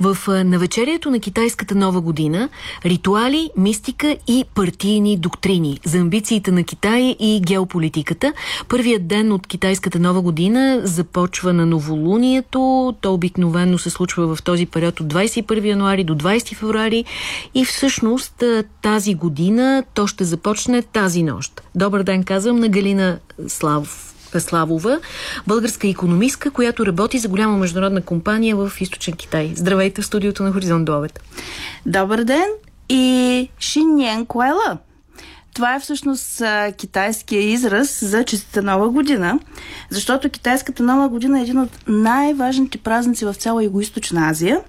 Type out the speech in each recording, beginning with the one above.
В навечерието на китайската нова година ритуали, мистика и партийни доктрини за амбициите на Китай и геополитиката. Първият ден от китайската нова година започва на новолунието. То обикновено се случва в този период от 21 януари до 20 февруари и всъщност тази година то ще започне тази нощ. Добър ден казвам на Галина Слав Славова, българска економистка, която работи за голяма международна компания в Източен Китай. Здравейте в студиото на Хоризонт до обед. Добър ден и Шиньен Куела. Това е всъщност китайския израз за честита нова година, защото китайската нова година е един от най-важните празници в цяла Юго-Источна Азия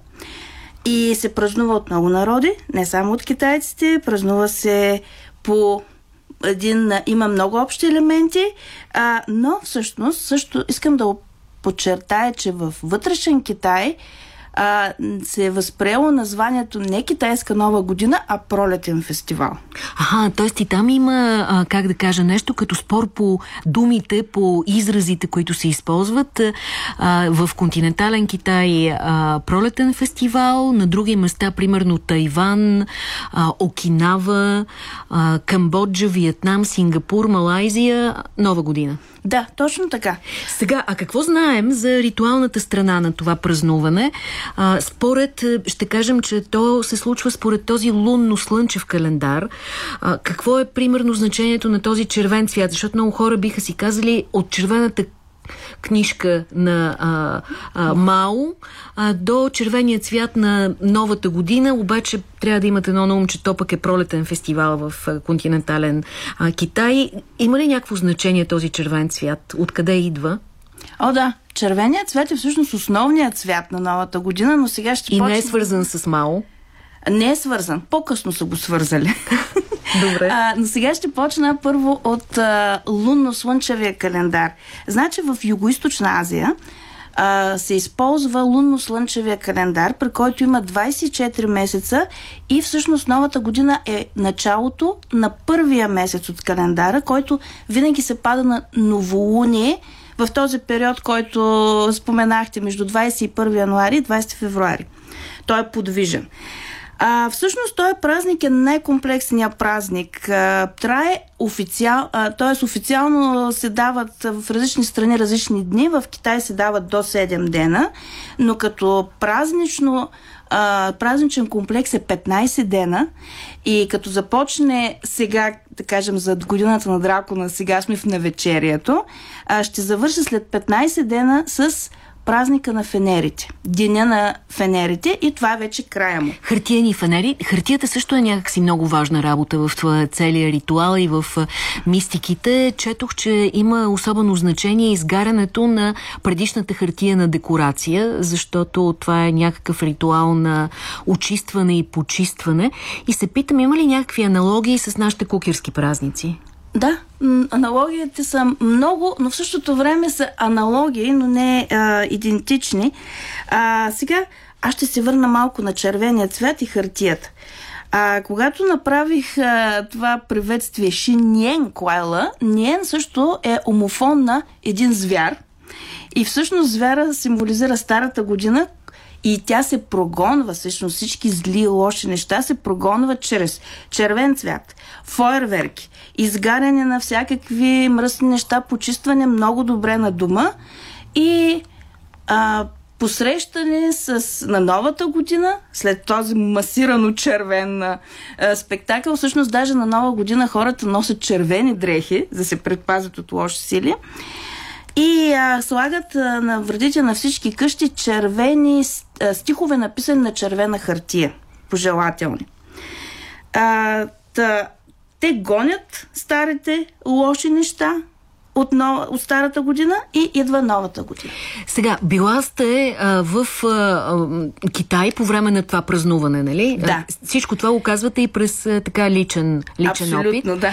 и се празнува от много народи, не само от китайците, празнува се по един, има много общи елементи, а, но всъщност също искам да подчертая, че в вътрешен Китай а, се е възприело названието не Китайска нова година, а Пролетен фестивал. Аха, т.е. и там има, а, как да кажа, нещо като спор по думите, по изразите, които се използват. А, в континентален Китай а, Пролетен фестивал, на други места, примерно Тайван, а, Окинава, а, Камбоджа, Виетнам, Сингапур, Малайзия, нова година. Да, точно така. Сега, а какво знаем за ритуалната страна на това празнуване? А, според, ще кажем, че то се случва според този лунно-слънчев календар. А, какво е примерно значението на този червен цвят? Защото много хора биха си казали от червената книжка на а, а, Мао а, до червения цвят на новата година, обаче трябва да имате едно на ум, че то пък е пролетен фестивал в а, континентален а, Китай. Има ли някакво значение този червен цвят? Откъде идва? О, да. Червеният цвят е всъщност основният цвят на новата година, но сега ще И почне... не е свързан с Мао? Не е свързан. По-късно са го свързали. Добре. А, но сега ще почна първо от а, лунно-слънчевия календар. Значи в Юго-Источна Азия а, се използва лунно-слънчевия календар, при който има 24 месеца и всъщност новата година е началото на първия месец от календара, който винаги се пада на новолуние в този период, който споменахте между 21 януари и 20 февруари. Той е подвижен. А, всъщност той е празник е най-комплексният празник. А, трае официал, т.е. официално се дават в различни страни различни дни. В Китай се дават до 7 дена, но като празнично а, празничен комплекс е 15 дена и като започне сега, да кажем, за годината на дракона, сега сме в навечерието, а, ще завърши след 15 дена с празника на фенерите, деня на фенерите и това е вече края му. Хартияни фенери. Хартията също е някакси много важна работа в това целия ритуал и в мистиките. Четох, че има особено значение изгарянето на предишната хартия на декорация, защото това е някакъв ритуал на очистване и почистване. И се питам, има ли някакви аналогии с нашите кукерски празници? Да, аналогиите са много, но в същото време са аналогии, но не а, идентични. А, сега аз ще се върна малко на червения цвят и хартията. А, когато направих а, това приветствие Шиньен Куайла, Ниен също е омофон на един звяр. И всъщност звяра символизира старата година, и тя се прогонва, всъщност всички зли, лоши неща се прогонват чрез червен цвят, фойерверки, изгаряне на всякакви мръсни неща, почистване много добре на дома и а, посрещане с, на новата година, след този масирано червен а, спектакъл, всъщност даже на нова година хората носят червени дрехи, за да се предпазят от лоши сили. И а, слагат а, на вредите на всички къщи червени а, стихове, написани на червена хартия. Пожелателни. А, та, те гонят старите лоши неща, от, нова, от старата година и идва новата година. Сега, била сте а, в а, Китай по време на това празнуване, нали? Да. Всичко това го казвате и през а, така личен, личен Абсолютно, опит. да.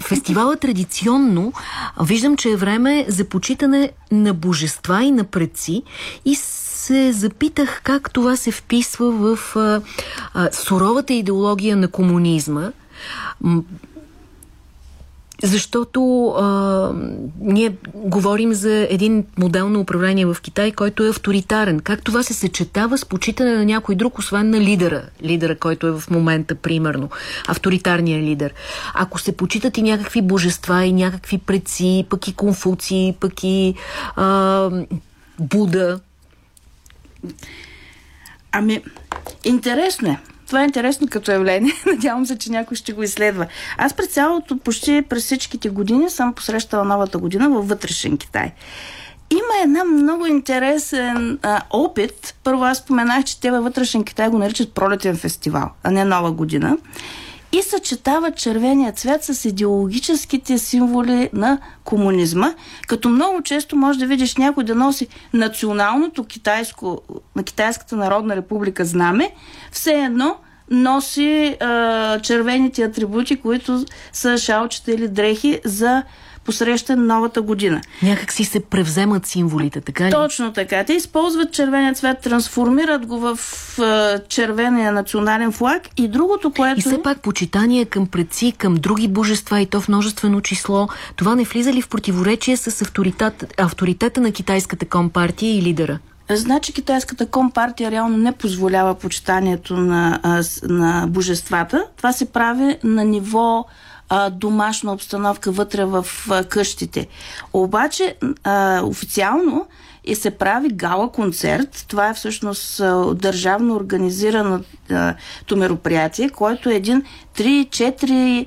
Фестивала традиционно виждам, че е време за почитане на божества и на предци и се запитах как това се вписва в а, а, суровата идеология на комунизма Защото а, ние говорим за един модел на управление в Китай, който е авторитарен. Как това се съчетава с почитане на някой друг, освен на лидера? Лидера, който е в момента, примерно. Авторитарният лидер. Ако се почитат и някакви божества, и някакви предци, пък и конфуции, пък и а, Буда. Ами, интересно е. Това е интересно като явление. Надявам се, че някой ще го изследва. Аз през цялото, почти през всичките години съм посрещала новата година във вътрешен Китай. Има една много интересен а, опит. Първо аз споменах, че те във вътрешен Китай го наричат пролетен фестивал, а не нова година и съчетават червения цвят с идеологическите символи на комунизма, като много често може да видиш някой да носи националното китайско, на Китайската народна република знаме, все едно носи а, червените атрибути, които са шалчета или дрехи за посреща новата година. Някак си се превземат символите, така ли? Точно така. Те използват червения цвет, трансформират го в е, червения национален флаг и другото, което... И все пак почитание към предци, към други божества и то в множествено число, това не влиза ли в противоречие с авторитет, авторитета на китайската компартия и лидера? Значи китайската компартия реално не позволява почитанието на, на божествата. Това се прави на ниво домашна обстановка вътре в къщите. Обаче официално и се прави гала концерт. Това е всъщност държавно организирано мероприятие, което е един 3-4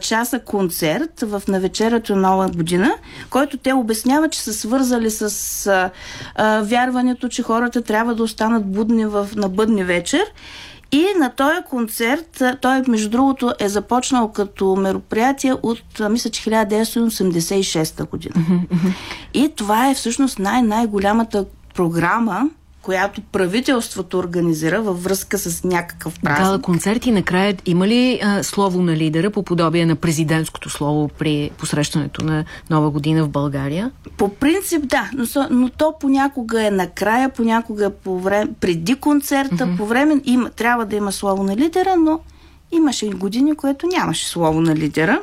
часа концерт в навечерието нова година, който те обясняват, че са свързали с а, а, вярването, че хората трябва да останат будни в, на бъдни вечер и на този концерт, той между другото е започнал като мероприятие от, мисля, че 1986 година. И това е всъщност най-най-голямата програма, която правителството организира във връзка с някакъв празник. Гала концерти накрая има ли а, слово на лидера по подобие на президентското слово при посрещането на Нова година в България? По принцип да, но, но то понякога е накрая, понякога по време, преди концерта, mm-hmm. по време има, трябва да има слово на лидера, но имаше и години, което нямаше слово на лидера.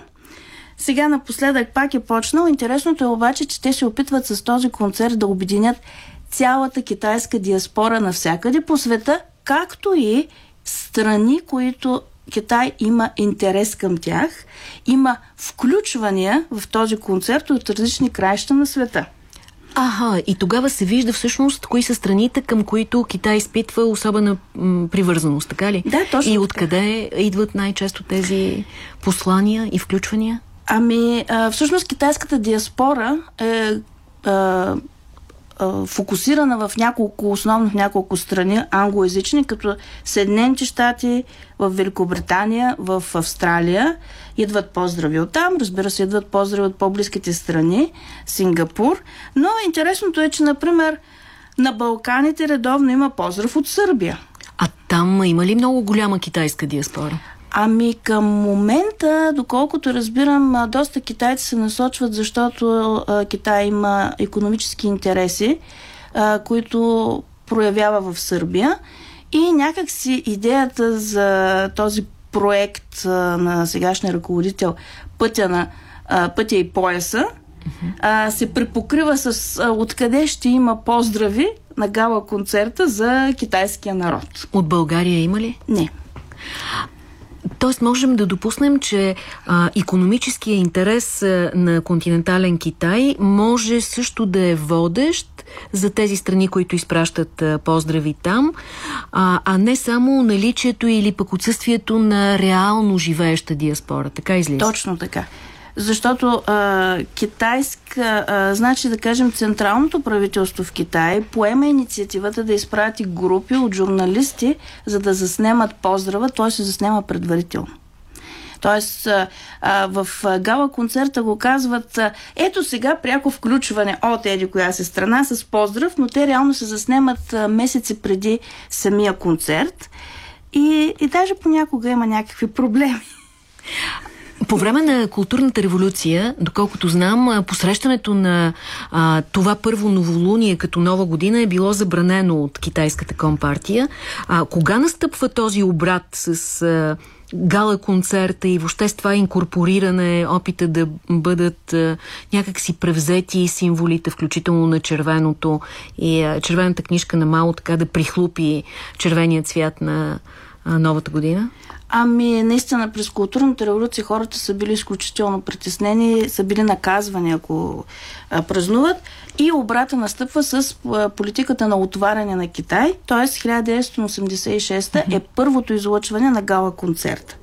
Сега напоследък пак е почнал. Интересното е обаче, че те се опитват с този концерт да обединят цялата китайска диаспора навсякъде по света, както и страни, които Китай има интерес към тях, има включвания в този концерт от различни краища на света. Ага, и тогава се вижда всъщност кои са страните, към които Китай изпитва особена привързаност, така ли? Да, точно. И откъде идват най-често тези послания и включвания? Ами, а, всъщност китайската диаспора е а, фокусирана в няколко, основно в няколко страни, англоязични, като Съединените щати, в Великобритания, в Австралия. Идват поздрави от там, разбира се, идват поздрави от по-близките страни, Сингапур. Но интересното е, че, например, на Балканите редовно има поздрав от Сърбия. А там има ли много голяма китайска диаспора? Ами към момента, доколкото разбирам, доста китайци се насочват, защото а, Китай има економически интереси, а, които проявява в Сърбия. И някакси идеята за този проект а, на сегашния ръководител Пътя, на, а, пътя и пояса а, се препокрива с а, откъде ще има поздрави на гала концерта за китайския народ. От България има ли? Не. Тоест можем да допуснем, че а, економическия интерес а, на континентален Китай може също да е водещ за тези страни, които изпращат а, поздрави там, а, а не само наличието или пък отсъствието на реално живееща диаспора. Така излиза? Точно така. Защото а, китайска, а, значи да кажем, централното правителство в Китай поема инициативата да изпрати групи от журналисти, за да заснемат поздрава, той се заснема предварително. Тоест, а, а, в гала концерта го казват, а, ето сега пряко включване от еди коя се страна с поздрав, но те реално се заснемат а, месеци преди самия концерт. И, и даже понякога има някакви проблеми. По време на културната революция, доколкото знам, посрещането на а, това първо новолуние като нова година е било забранено от китайската компартия. А, кога настъпва този обрат с а, гала концерта и въобще с това инкорпориране, опита да бъдат а, някакси превзети символите, включително на червеното и а, червената книжка на Мао, така да прихлупи червения цвят на а, новата година? Ами, наистина, през културната революция хората са били изключително притеснени, са били наказвани, ако а, празнуват. И обрата настъпва с а, политиката на отваряне на Китай, т.е. 1986 е първото излъчване на гала концерт.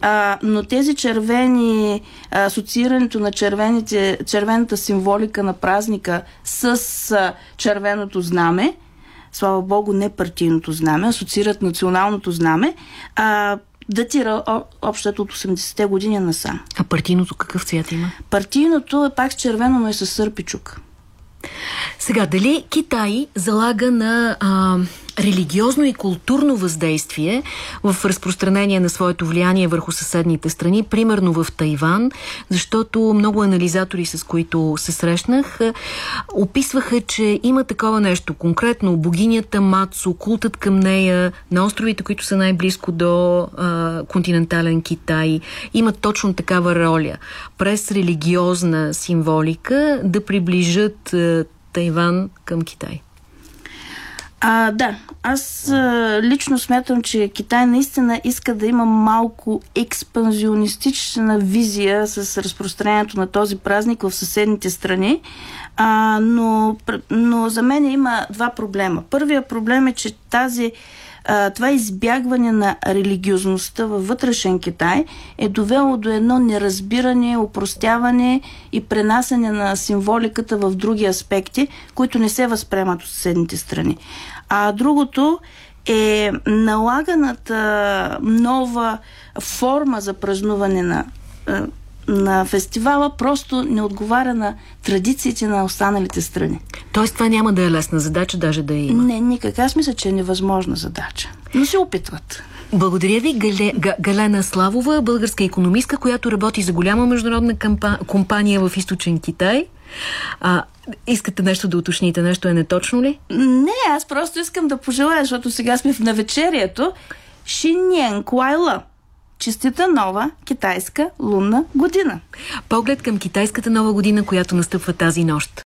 А, но тези червени, асоциирането на червените, червената символика на празника с а, червеното знаме, слава богу, не партийното знаме, асоциират националното знаме, а, датира общото от 80-те години насам. А партийното какъв цвят има? Партийното е пак с червено, но е с сърпичук. Сега, дали Китай залага на а, религиозно и културно въздействие в разпространение на своето влияние върху съседните страни, примерно в Тайван, защото много анализатори, с които се срещнах, описваха, че има такова нещо. Конкретно богинята Мацу, култът към нея, на островите, които са най-близко до а, континентален Китай, имат точно такава роля. През религиозна символика да приближат а, Тайван към Китай. А, да, аз а, лично смятам, че Китай наистина иска да има малко експанзионистична визия с разпространението на този празник в съседните страни, а, но, но за мен има два проблема. Първият проблем е, че тази това избягване на религиозността във вътрешен Китай е довело до едно неразбиране, упростяване и пренасене на символиката в други аспекти, които не се възприемат от съседните страни. А другото е налаганата нова форма за празнуване на на фестивала просто не отговаря на традициите на останалите страни. Тоест това няма да е лесна задача, даже да има? Не, никак. Аз мисля, че е невъзможна задача. Но се опитват. Благодаря ви, Гале, Галена Славова, българска економистка, която работи за голяма международна кампа, компания в източен Китай. А, искате нещо да уточните? Нещо е неточно ли? Не, аз просто искам да пожелая, защото сега сме в навечерието. Шиньен Куайла. Честита нова китайска лунна година. Поглед към китайската нова година, която настъпва тази нощ.